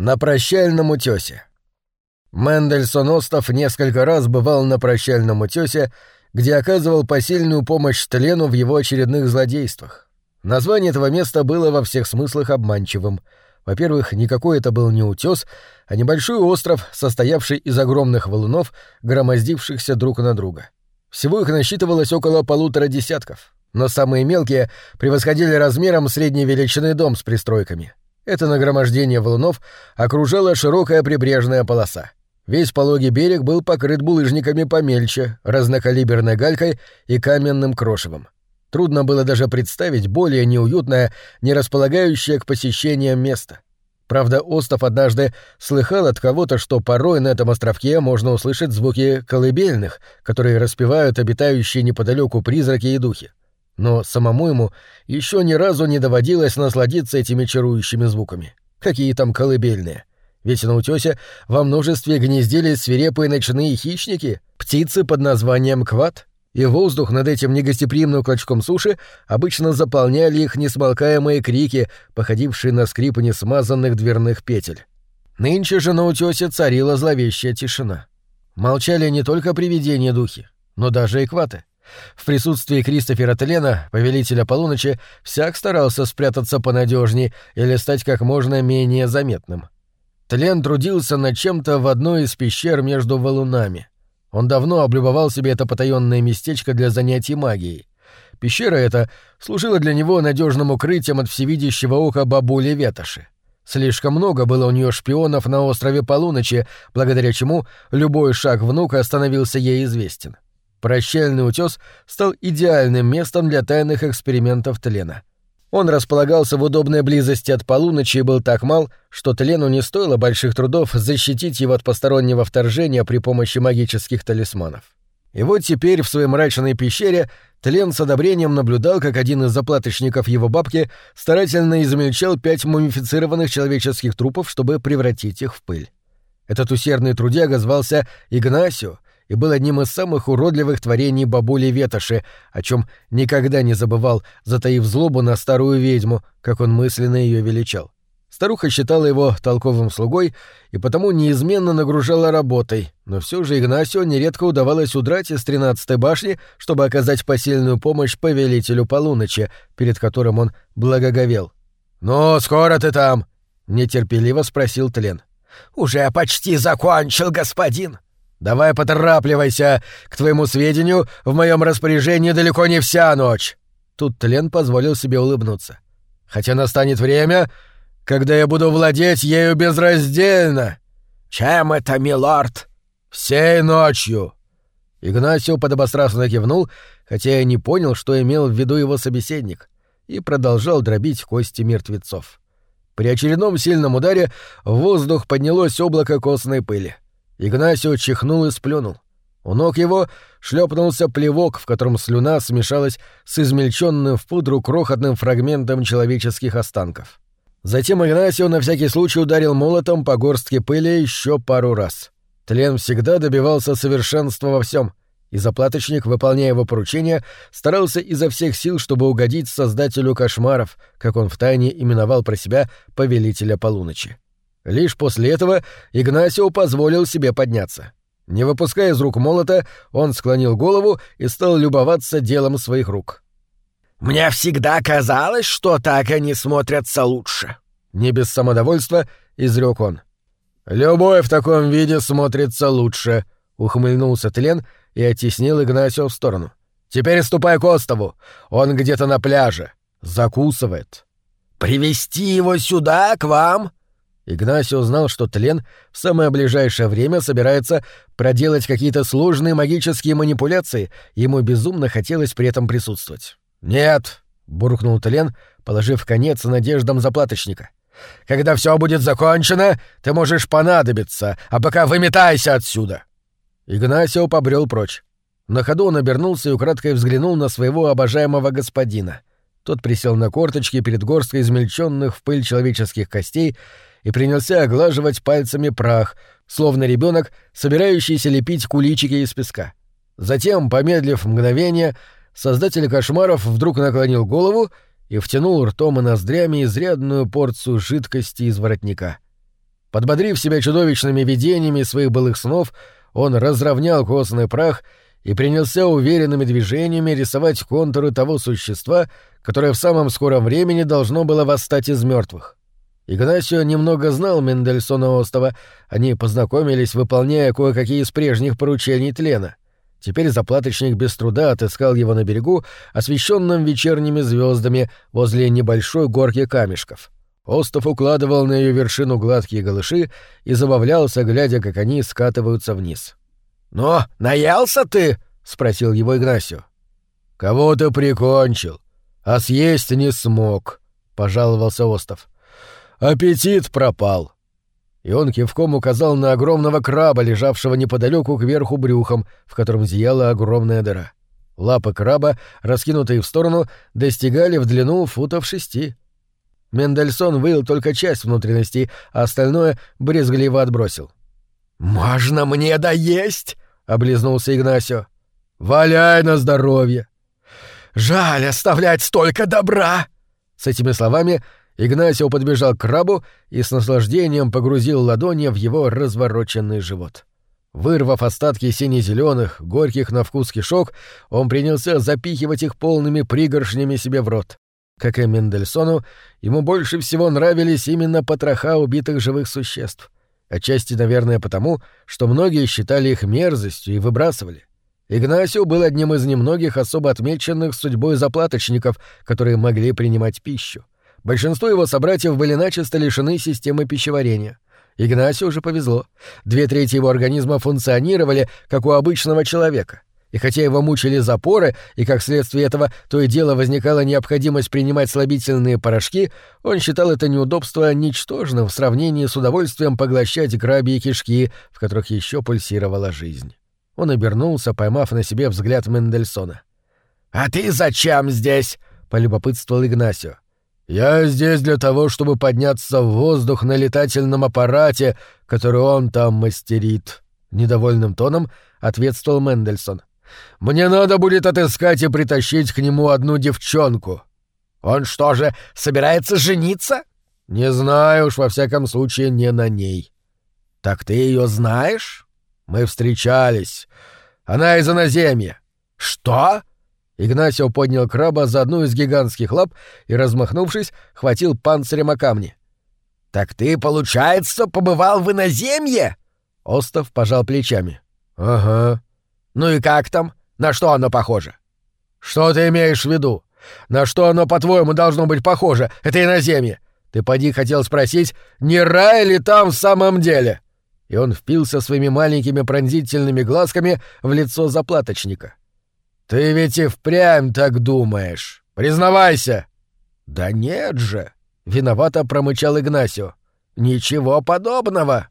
На прощальном утёсе. Мендельсон Остов несколько раз бывал на прощальном утёсе, где оказывал посильную помощь Тлену в его очередных злодействах. Название этого места было во всех смыслах обманчивым. Во-первых, никакой это был не утёс, а небольшой остров, состоявший из огромных валунов, громоздившихся друг на друга. Всего их насчитывалось около полутора десятков, но самые мелкие превосходили размером средней величины дом с пристройками. Это нагромождение валунов окружала широкая прибрежная полоса. Весь пологий берег был покрыт булыжниками помельче, разнокалиберной галькой и каменным крошевом. Трудно было даже представить более неуютное, не располагающее к посещениям место. Правда, Остов однажды слыхал от кого-то, что порой на этом островке можно услышать звуки колыбельных, которые распевают обитающие неподалеку призраки и духи но самому ему еще ни разу не доводилось насладиться этими чарующими звуками. Какие там колыбельные. Ведь на утёсе во множестве гнездились свирепые ночные хищники, птицы под названием кват, и воздух над этим негостеприимным клочком суши обычно заполняли их несмолкаемые крики, походившие на скрип несмазанных дверных петель. Нынче же на утёсе царила зловещая тишина. Молчали не только привидения духи, но даже и кваты. В присутствии Кристофера Тлена, повелителя полуночи, всяк старался спрятаться понадежней или стать как можно менее заметным. Тлен трудился над чем-то в одной из пещер между валунами. Он давно облюбовал себе это потаенное местечко для занятий магией. Пещера эта служила для него надежным укрытием от всевидящего ока бабули Ветоши. Слишком много было у нее шпионов на острове Полуночи, благодаря чему любой шаг внука становился ей известен. — Прощальный утес стал идеальным местом для тайных экспериментов Тлена. Он располагался в удобной близости от полуночи и был так мал, что Тлену не стоило больших трудов защитить его от постороннего вторжения при помощи магических талисманов. И вот теперь в своей мрачной пещере Тлен с одобрением наблюдал, как один из заплаточников его бабки старательно измельчал пять мумифицированных человеческих трупов, чтобы превратить их в пыль. Этот усердный трудяга звался Игнасио, и был одним из самых уродливых творений бабули Ветоши, о чем никогда не забывал, затаив злобу на старую ведьму, как он мысленно ее величал. Старуха считала его толковым слугой и потому неизменно нагружала работой, но все же Игнасио нередко удавалось удрать из тринадцатой башни, чтобы оказать посильную помощь повелителю полуночи, перед которым он благоговел. «Ну, скоро ты там?» — нетерпеливо спросил Тлен. «Уже почти закончил, господин», Давай поторапливайся. К твоему сведению, в моем распоряжении далеко не вся ночь. Тут Тлен позволил себе улыбнуться. Хотя настанет время, когда я буду владеть ею безраздельно. Чем это, милорд? Всей ночью. Игнасио подобострастно кивнул, хотя я не понял, что имел в виду его собеседник, и продолжал дробить кости мертвецов. При очередном сильном ударе в воздух поднялось облако костной пыли. Игнасио чихнул и сплюнул. У ног его шлепнулся плевок, в котором слюна смешалась с измельченным в пудру крохотным фрагментом человеческих останков. Затем Игнасио на всякий случай ударил молотом по горстке пыли еще пару раз. Тлен всегда добивался совершенства во всем, и заплаточник, выполняя его поручения, старался изо всех сил, чтобы угодить создателю кошмаров, как он втайне именовал про себя повелителя полуночи. Лишь после этого Игнасио позволил себе подняться. Не выпуская из рук молота, он склонил голову и стал любоваться делом своих рук. «Мне всегда казалось, что так они смотрятся лучше», — не без самодовольства изрек он. «Любой в таком виде смотрится лучше», — ухмыльнулся Тлен и оттеснил Игнасио в сторону. «Теперь ступай к острову. Он где-то на пляже. Закусывает». «Привести его сюда, к вам?» Игнасио знал, что Тлен в самое ближайшее время собирается проделать какие-то сложные магические манипуляции, ему безумно хотелось при этом присутствовать. «Нет», — буркнул Тлен, положив конец надеждам заплаточника. «Когда все будет закончено, ты можешь понадобиться, а пока выметайся отсюда!» Игнасио побрел прочь. На ходу он обернулся и украдкой взглянул на своего обожаемого господина. Тот присел на корточки перед горсткой измельченных в пыль человеческих костей и принялся оглаживать пальцами прах, словно ребенок, собирающийся лепить куличики из песка. Затем, помедлив мгновение, создатель кошмаров вдруг наклонил голову и втянул ртом и ноздрями изрядную порцию жидкости из воротника. Подбодрив себя чудовищными видениями своих былых снов, он разровнял костный прах и принялся уверенными движениями рисовать контуры того существа, которое в самом скором времени должно было восстать из мертвых. Игнасио немного знал Мендельсона Остова, они познакомились, выполняя кое-какие из прежних поручений тлена. Теперь заплаточник без труда отыскал его на берегу, освещенном вечерними звездами возле небольшой горки камешков. Остов укладывал на ее вершину гладкие голыши и забавлялся, глядя, как они скатываются вниз. «Но наелся ты?» — спросил его Игнасио. «Кого ты прикончил, а съесть не смог», — пожаловался Остов. Аппетит пропал. И он кивком указал на огромного краба, лежавшего неподалеку кверху брюхом, в котором зияла огромная дыра. Лапы краба, раскинутые в сторону, достигали в длину футов шести. Мендельсон выл только часть внутренностей, а остальное брезгливо отбросил. «Можно мне доесть?» — облизнулся Игнасио. «Валяй на здоровье!» «Жаль оставлять столько добра!» С этими словами Игнасио подбежал к крабу и с наслаждением погрузил ладони в его развороченный живот. Вырвав остатки сине-зеленых, горьких на вкус кишок, он принялся запихивать их полными пригоршнями себе в рот. Как и Мендельсону, ему больше всего нравились именно потроха убитых живых существ. Отчасти, наверное, потому, что многие считали их мерзостью и выбрасывали. Игнасио был одним из немногих особо отмеченных судьбой заплаточников, которые могли принимать пищу. Большинство его собратьев были начисто лишены системы пищеварения. Игнасию уже повезло. Две трети его организма функционировали, как у обычного человека. И хотя его мучили запоры, и как следствие этого то и дело возникала необходимость принимать слабительные порошки, он считал это неудобство ничтожным в сравнении с удовольствием поглощать граби и кишки, в которых еще пульсировала жизнь. Он обернулся, поймав на себе взгляд Мендельсона. «А ты зачем здесь?» — полюбопытствовал Игнасио. «Я здесь для того, чтобы подняться в воздух на летательном аппарате, который он там мастерит», — недовольным тоном ответствовал Мендельсон. Мне надо будет отыскать и притащить к нему одну девчонку. Он что же, собирается жениться? Не знаю уж, во всяком случае, не на ней. Так ты ее знаешь? Мы встречались. Она из иноземья. Что? Игнасио поднял краба за одну из гигантских лап и, размахнувшись, хватил панцирем о камни. «Так ты, получается, побывал в иноземье?» Остов пожал плечами. «Ага. Ну и как там? На что оно похоже? Что ты имеешь в виду? На что оно, по-твоему, должно быть похоже? Это иноземье. Ты поди хотел спросить, не рай ли там в самом деле? И он впился своими маленькими пронзительными глазками в лицо заплаточника. Ты ведь и впрямь так думаешь. Признавайся. Да нет же, виновато промычал Игнасио. Ничего подобного.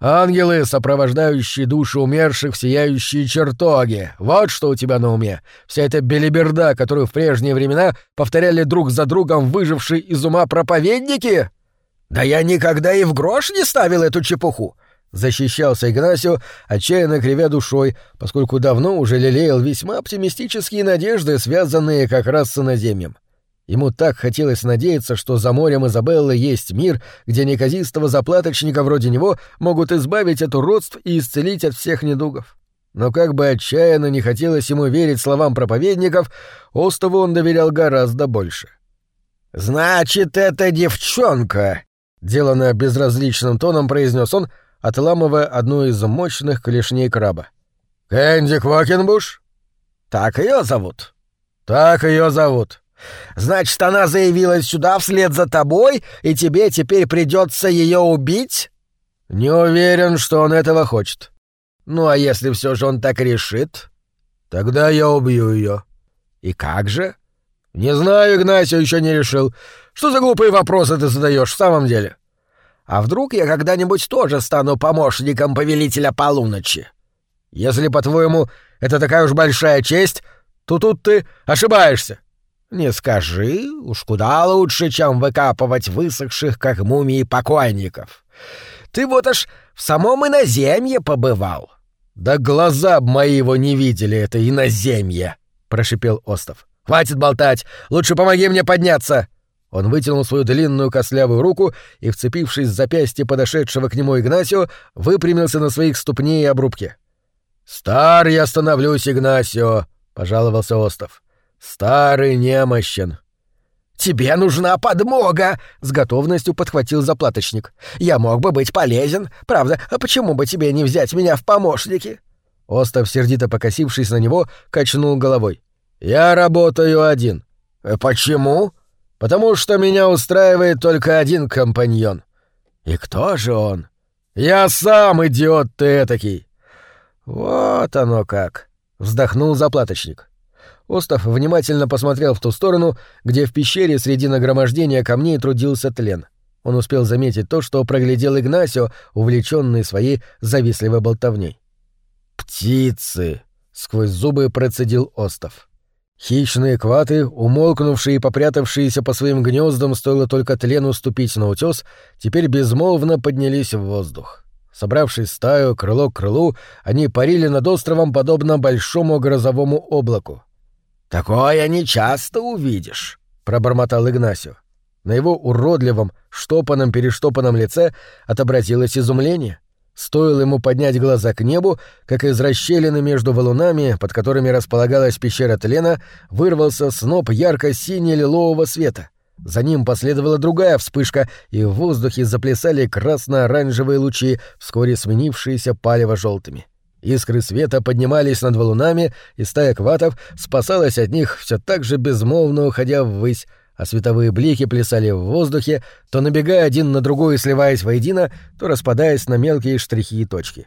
Ангелы, сопровождающие души умерших в сияющие чертоги. Вот что у тебя на уме. Вся эта белиберда, которую в прежние времена повторяли друг за другом выжившие из ума проповедники? Да я никогда и в грош не ставил эту чепуху. Защищался Игнасио, отчаянно кривя душой, поскольку давно уже лелеял весьма оптимистические надежды, связанные как раз с иноземьем. Ему так хотелось надеяться, что за морем Изабеллы есть мир, где неказистого заплаточника вроде него могут избавить от уродств и исцелить от всех недугов. Но как бы отчаянно не хотелось ему верить словам проповедников, Остову он доверял гораздо больше. «Значит, это девчонка!» — деланно безразличным тоном произнес он, отламывая одну из мощных клешней краба. «Кэнди Квокенбуш?» «Так ее зовут?» «Так ее зовут», Значит, она заявилась сюда вслед за тобой, и тебе теперь придется ее убить? Не уверен, что он этого хочет. Ну а если все же он так решит, тогда я убью ее. И как же? Не знаю, Игнатий еще не решил. Что за глупые вопросы ты задаешь в самом деле? А вдруг я когда-нибудь тоже стану помощником повелителя полуночи? Если, по-твоему, это такая уж большая честь, то тут ты ошибаешься. «Не скажи, уж куда лучше, чем выкапывать высохших, как мумии, покойников. Ты вот аж в самом иноземье побывал». «Да глаза б мои его не видели, это иноземье!» — прошипел Остов. «Хватит болтать! Лучше помоги мне подняться!» Он вытянул свою длинную костлявую руку и, вцепившись в запястье подошедшего к нему Игнасио, выпрямился на своих ступне и обрубке. «Стар я становлюсь, Игнасио», — пожаловался Остов. «Старый немощен». «Тебе нужна подмога!» — с готовностью подхватил заплаточник. «Я мог бы быть полезен. Правда, а почему бы тебе не взять меня в помощники?» Остов, сердито покосившись на него, качнул головой. «Я работаю один». «Э, «Почему?» «Потому что меня устраивает только один компаньон». «И кто же он?» «Я сам, идиот ты этакий!» «Вот оно как!» — вздохнул заплаточник. Остов внимательно посмотрел в ту сторону, где в пещере среди нагромождения камней трудился тлен. Он успел заметить то, что проглядел Игнасио, увлеченный своей завистливой болтовней. «Птицы!» — сквозь зубы процедил Остов. Хищные кваты, умолкнувшие и попрятавшиеся по своим гнездам, стоило только тлену ступить на утес, теперь безмолвно поднялись в воздух. Собравшись стаю, крыло к крылу, они парили над островом подобно большому грозовому облаку. «Такое не часто увидишь», — пробормотал Игнасио. На его уродливом, штопанном-перештопанном лице отобразилось изумление. Стоило ему поднять глаза к небу, как из расщелины между валунами, под которыми располагалась пещера тлена, вырвался сноп ярко-сине-лилового света. За ним последовала другая вспышка, и в воздухе заплясали красно-оранжевые лучи, вскоре сменившиеся палево-желтыми. Искры света поднимались над валунами, и стая кватов спасалась от них все так же безмолвно уходя ввысь, а световые блики плясали в воздухе, то набегая один на другой и сливаясь воедино, то распадаясь на мелкие штрихи и точки.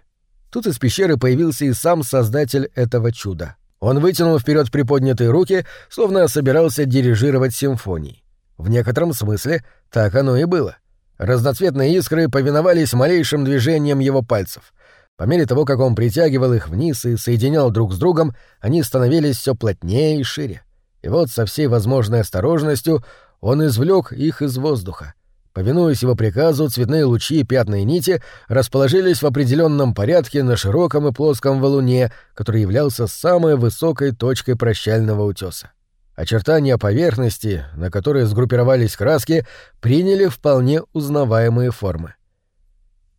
Тут из пещеры появился и сам создатель этого чуда. Он вытянул вперед приподнятые руки, словно собирался дирижировать симфонией. В некотором смысле так оно и было. Разноцветные искры повиновались малейшим движениям его пальцев — по мере того, как он притягивал их вниз и соединял друг с другом, они становились все плотнее и шире. И вот со всей возможной осторожностью он извлек их из воздуха. Повинуясь его приказу, цветные лучи и пятна нити расположились в определенном порядке на широком и плоском валуне, который являлся самой высокой точкой прощального утеса. Очертания поверхности, на которой сгруппировались краски, приняли вполне узнаваемые формы.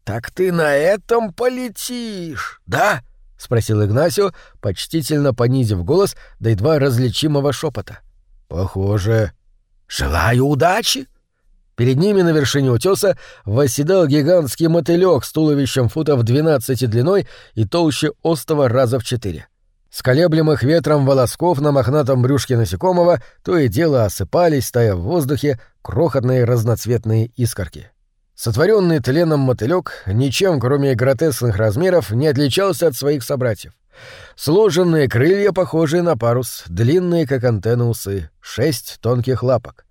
«Так ты на этом полетишь, да?» — спросил Игнасио, почтительно понизив голос до едва различимого шепота. «Похоже. Желаю удачи!» Перед ними на вершине утеса восседал гигантский мотылек с туловищем футов 12 длиной и толще остова раза в четыре. С колеблемых ветром волосков на мохнатом брюшке насекомого то и дело осыпались, тая в воздухе, крохотные разноцветные искорки. Сотворенный тленом мотылек ничем, кроме гротескных размеров, не отличался от своих собратьев. Сложенные крылья, похожие на парус, длинные, как антенны усы, шесть тонких лапок.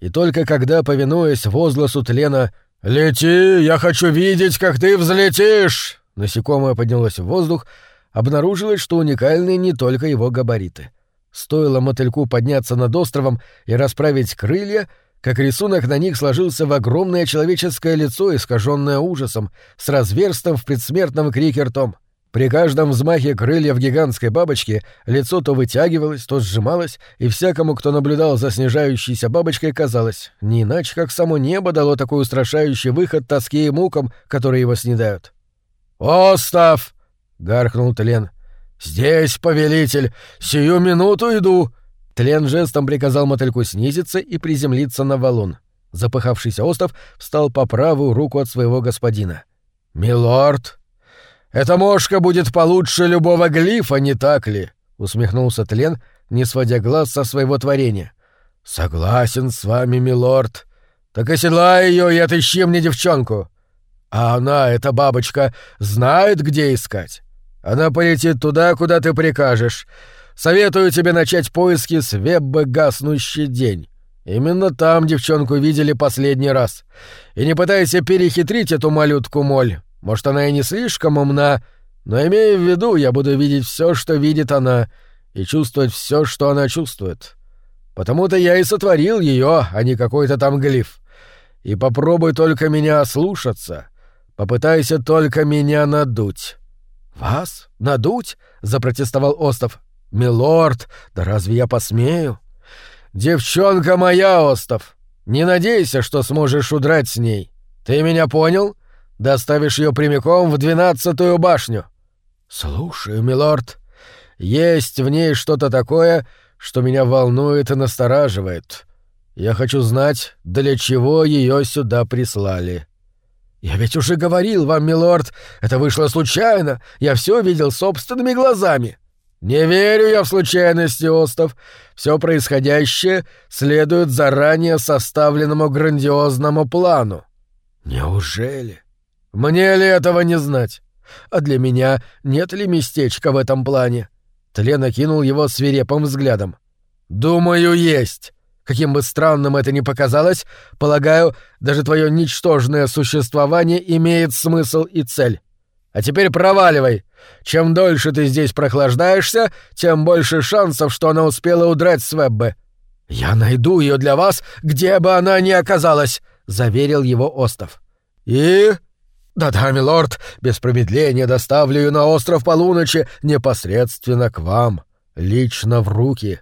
И только когда, повинуясь возгласу тлена «Лети, я хочу видеть, как ты взлетишь!» насекомое поднялось в воздух, обнаружилось, что уникальны не только его габариты. Стоило мотыльку подняться над островом и расправить крылья — как рисунок на них сложился в огромное человеческое лицо, искаженное ужасом, с разверстым в предсмертном крике ртом. При каждом взмахе крыльев гигантской бабочки лицо то вытягивалось, то сжималось, и всякому, кто наблюдал за снижающейся бабочкой, казалось, не иначе, как само небо дало такой устрашающий выход тоске и мукам, которые его снедают. «Остав!» — гаркнул Тлен. «Здесь, повелитель! Сию минуту иду!» Тлен жестом приказал мотыльку снизиться и приземлиться на валун. Запыхавшийся остов встал по правую руку от своего господина. «Милорд, эта мошка будет получше любого глифа, не так ли?» — усмехнулся Тлен, не сводя глаз со своего творения. «Согласен с вами, милорд. Так оседлай ее и отыщи мне девчонку. А она, эта бабочка, знает, где искать. Она полетит туда, куда ты прикажешь. Советую тебе начать поиски с веббы «Гаснущий день». Именно там девчонку видели последний раз. И не пытайся перехитрить эту малютку Моль. Может, она и не слишком умна, но имея в виду, я буду видеть все, что видит она, и чувствовать все, что она чувствует. Потому-то я и сотворил ее, а не какой-то там глиф. И попробуй только меня слушаться. Попытайся только меня надуть. «Вас? Надуть?» — запротестовал Остов. «Милорд, да разве я посмею?» «Девчонка моя, Остов! Не надейся, что сможешь удрать с ней. Ты меня понял? Доставишь ее прямиком в двенадцатую башню. Слушаю, милорд. Есть в ней что-то такое, что меня волнует и настораживает. Я хочу знать, для чего ее сюда прислали. Я ведь уже говорил вам, милорд, это вышло случайно. Я все видел собственными глазами. Не верю я в случайности, Остов. Все происходящее следует заранее составленному грандиозному плану. Неужели? Мне ли этого не знать? А для меня нет ли местечка в этом плане? Тлен окинул его свирепым взглядом. Думаю, есть. Каким бы странным это ни показалось, полагаю, даже твое ничтожное существование имеет смысл и цель. А теперь проваливай. Чем дольше ты здесь прохлаждаешься, тем больше шансов, что она успела удрать с Веббы. Я найду ее для вас, где бы она ни оказалась, заверил его Остов. И да-да, милорд, без промедления доставлю ее на остров полуночи непосредственно к вам, лично в руки.